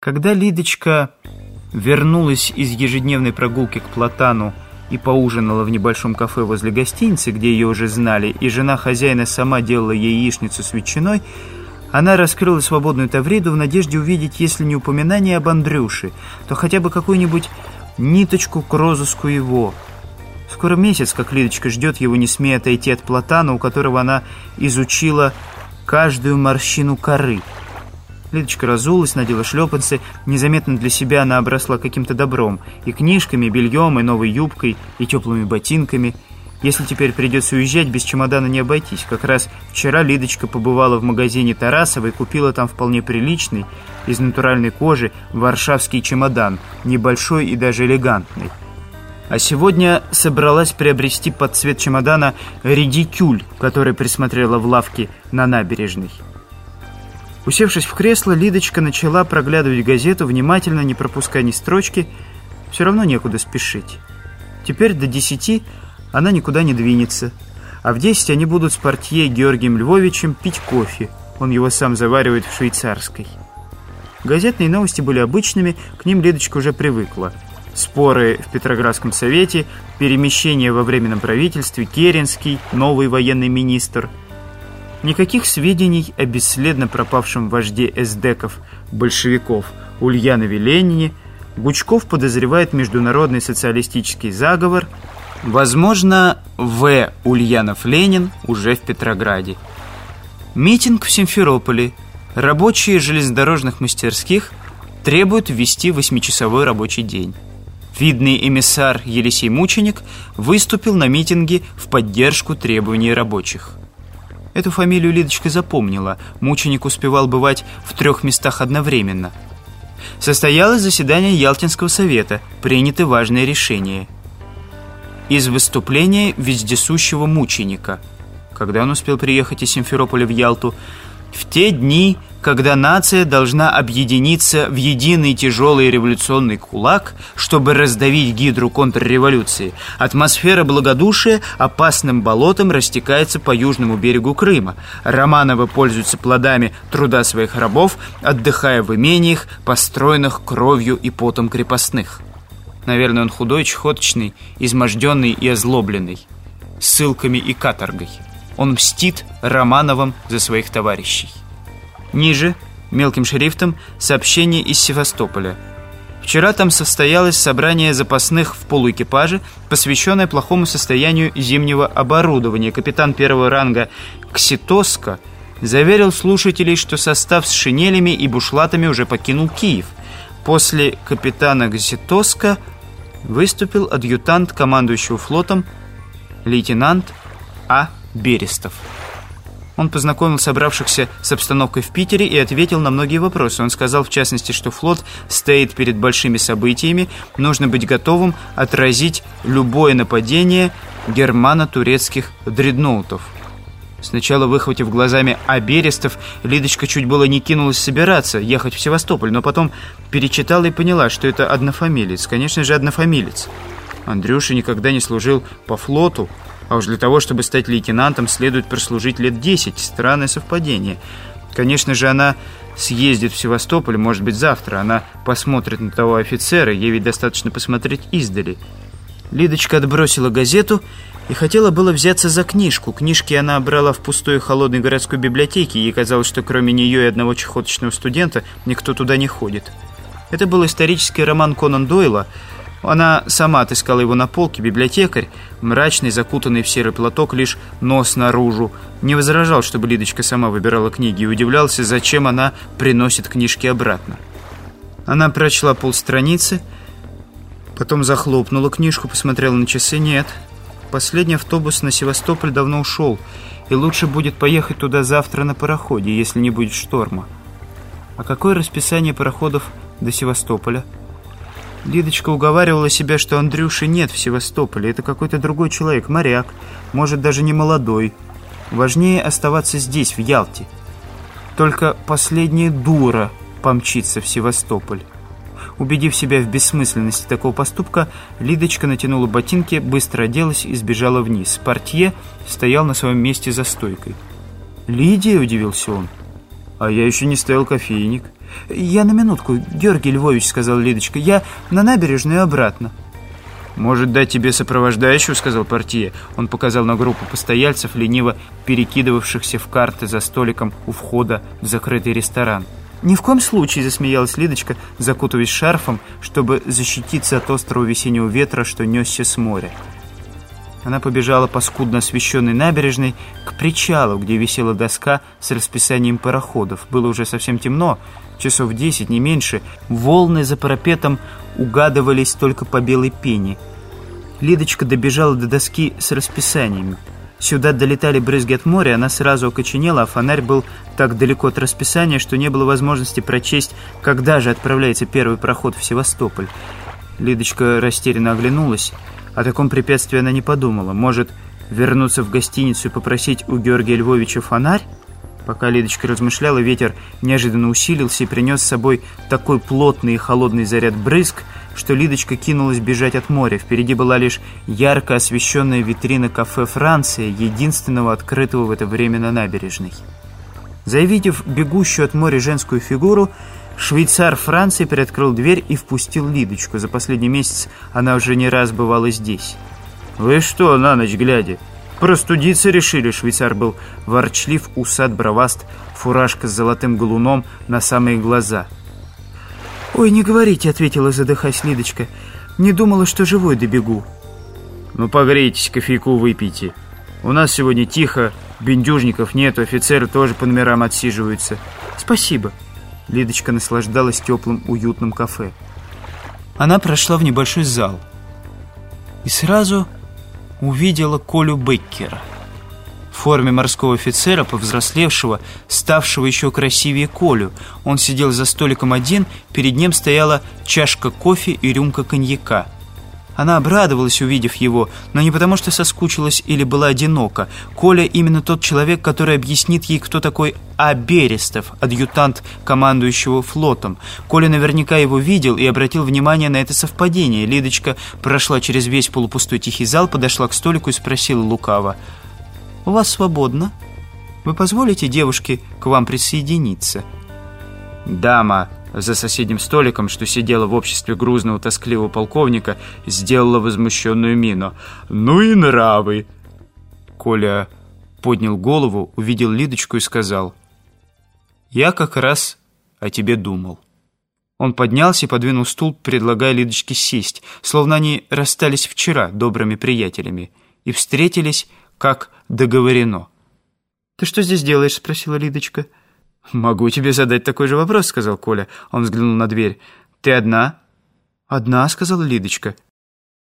Когда Лидочка вернулась из ежедневной прогулки к Платану и поужинала в небольшом кафе возле гостиницы, где ее уже знали, и жена хозяина сама делала яичницу с ветчиной, она раскрыла свободную тавриду в надежде увидеть, если не упоминание об Андрюше, то хотя бы какую-нибудь ниточку к розыску его. Скоро месяц, как Лидочка ждет его, не смея отойти от Платана, у которого она изучила каждую морщину коры – Лидочка разулась, надела шлепанцы. Незаметно для себя она обросла каким-то добром. И книжками, и бельем, и новой юбкой, и теплыми ботинками. Если теперь придется уезжать, без чемодана не обойтись. Как раз вчера Лидочка побывала в магазине Тарасова и купила там вполне приличный, из натуральной кожи, варшавский чемодан. Небольшой и даже элегантный. А сегодня собралась приобрести под цвет чемодана редикюль, который присмотрела в лавке на набережной. Усевшись в кресло, Лидочка начала проглядывать газету, внимательно, не пропуская ни строчки. Все равно некуда спешить. Теперь до десяти она никуда не двинется. А в десять они будут с портье Георгием Львовичем пить кофе. Он его сам заваривает в швейцарской. Газетные новости были обычными, к ним Лидочка уже привыкла. Споры в Петроградском совете, перемещение во временном правительстве, Керенский, новый военный министр – Никаких сведений о бесследно пропавшем вожде эсдеков, большевиков Ульянове Ленине. Гучков подозревает международный социалистический заговор. Возможно, В. Ульянов-Ленин уже в Петрограде. Митинг в Симферополе. Рабочие железнодорожных мастерских требуют ввести восьмичасовой рабочий день. Видный эмиссар Елисей Мученик выступил на митинге в поддержку требований рабочих. Эту фамилию Лидочка запомнила. Мученик успевал бывать в трех местах одновременно. Состоялось заседание Ялтинского совета. Приняты важные решения. Из выступления вездесущего мученика. Когда он успел приехать из Симферополя в Ялту, в те дни, когда нация должна объединиться в единый тяжелый революционный кулак, чтобы раздавить гидру контрреволюции, атмосфера благодушия опасным болотом растекается по южному берегу Крыма. Романовы пользуются плодами труда своих рабов, отдыхая в имениях, построенных кровью и потом крепостных. Наверное, он худой, чехоточный, изможденный и озлобленный, ссылками и каторгой. Он мстит Романовым за своих товарищей. Ниже, мелким шрифтом, сообщение из Севастополя. Вчера там состоялось собрание запасных в полуэкипаже, посвященное плохому состоянию зимнего оборудования. Капитан первого ранга Кситоска заверил слушателей, что состав с шинелями и бушлатами уже покинул Киев. После капитана Кситоска выступил адъютант командующего флотом лейтенант А. Берестов. Он познакомил собравшихся с обстановкой в Питере и ответил на многие вопросы. Он сказал, в частности, что флот стоит перед большими событиями, нужно быть готовым отразить любое нападение германо-турецких дредноутов. Сначала, выхватив глазами Аберестов, Лидочка чуть было не кинулась собираться, ехать в Севастополь, но потом перечитала и поняла, что это однофамилец. Конечно же, однофамилец. Андрюша никогда не служил по флоту, а уж для того, чтобы стать лейтенантом, следует прослужить лет 10. Странное совпадение. Конечно же, она съездит в Севастополь, может быть, завтра. Она посмотрит на того офицера, ей ведь достаточно посмотреть издали. Лидочка отбросила газету и хотела было взяться за книжку. Книжки она брала в пустой холодной городской библиотеке, ей казалось, что кроме нее и одного чехоточного студента никто туда не ходит. Это был исторический роман Конан Дойла – она сама отыскала его на полке, библиотекарь, мрачный, закутанный в серый платок, лишь нос наружу. Не возражал, чтобы Лидочка сама выбирала книги и удивлялся, зачем она приносит книжки обратно. Она прочла полстраницы, потом захлопнула книжку, посмотрела на часы. Нет, последний автобус на Севастополь давно ушел, и лучше будет поехать туда завтра на пароходе, если не будет шторма. А какое расписание пароходов до Севастополя? Лидочка уговаривала себя, что Андрюши нет в Севастополе. Это какой-то другой человек, моряк, может, даже не молодой. Важнее оставаться здесь, в Ялте. Только последняя дура помчится в Севастополь. Убедив себя в бессмысленности такого поступка, Лидочка натянула ботинки, быстро оделась и сбежала вниз. Портье стоял на своем месте за стойкой. «Лидия?» – удивился он. «А я еще не ставил кофейник». «Я на минутку, Георгий Львович», — сказала Лидочка. «Я на набережную обратно». «Может, дать тебе сопровождающего?» — сказал портье. Он показал на группу постояльцев, лениво перекидывавшихся в карты за столиком у входа в закрытый ресторан. «Ни в коем случае!» — засмеялась Лидочка, закутываясь шарфом, чтобы защититься от острого весеннего ветра, что несся с моря. Она побежала по скудно освещенной набережной к причалу, где висела доска с расписанием пароходов. Было уже совсем темно, часов десять, не меньше. Волны за парапетом угадывались только по белой пене. Лидочка добежала до доски с расписаниями. Сюда долетали брызги от моря, она сразу окоченела, а фонарь был так далеко от расписания, что не было возможности прочесть, когда же отправляется первый проход в Севастополь. Лидочка растерянно оглянулась. О таком препятствии она не подумала. Может, вернуться в гостиницу и попросить у Георгия Львовича фонарь? Пока Лидочка размышляла, ветер неожиданно усилился и принес с собой такой плотный и холодный заряд брызг, что Лидочка кинулась бежать от моря. Впереди была лишь ярко освещенная витрина кафе «Франция», единственного открытого в это время на набережной. Завидев бегущую от моря женскую фигуру, швейцар Франции приоткрыл дверь и впустил Лидочку. За последний месяц она уже не раз бывала здесь. «Вы что, на ночь глядя?» «Простудиться решили», — швейцар был ворчлив, усад, броваст, фуражка с золотым галуном на самые глаза — «Ой, не говорите», — ответила, задыхаясь Лидочка. «Не думала, что живой добегу». «Ну, погрейтесь, кофейку выпейте. У нас сегодня тихо, бендюжников нет, офицеры тоже по номерам отсиживаются». «Спасибо». Лидочка наслаждалась теплым, уютным кафе. Она прошла в небольшой зал и сразу увидела Колю Беккера в форме морского офицера, повзрослевшего, ставшего еще красивее Колю. Он сидел за столиком один, перед ним стояла чашка кофе и рюмка коньяка. Она обрадовалась, увидев его, но не потому, что соскучилась или была одинока. Коля именно тот человек, который объяснит ей, кто такой А. Берестов, адъютант командующего флотом. Коля наверняка его видел и обратил внимание на это совпадение. Лидочка прошла через весь полупустой тихий зал, подошла к столику и спросила лукаво. «У вас свободно. Вы позволите девушке к вам присоединиться?» Дама за соседним столиком, что сидела в обществе грузного тоскливого полковника, сделала возмущенную мину. «Ну и нравы!» Коля поднял голову, увидел Лидочку и сказал, «Я как раз о тебе думал». Он поднялся и подвинул стул, предлагая Лидочке сесть, словно они расстались вчера добрыми приятелями и встретились как договорено. «Ты что здесь делаешь?» — спросила Лидочка. «Могу тебе задать такой же вопрос», — сказал Коля. Он взглянул на дверь. «Ты одна?» «Одна», — сказала Лидочка.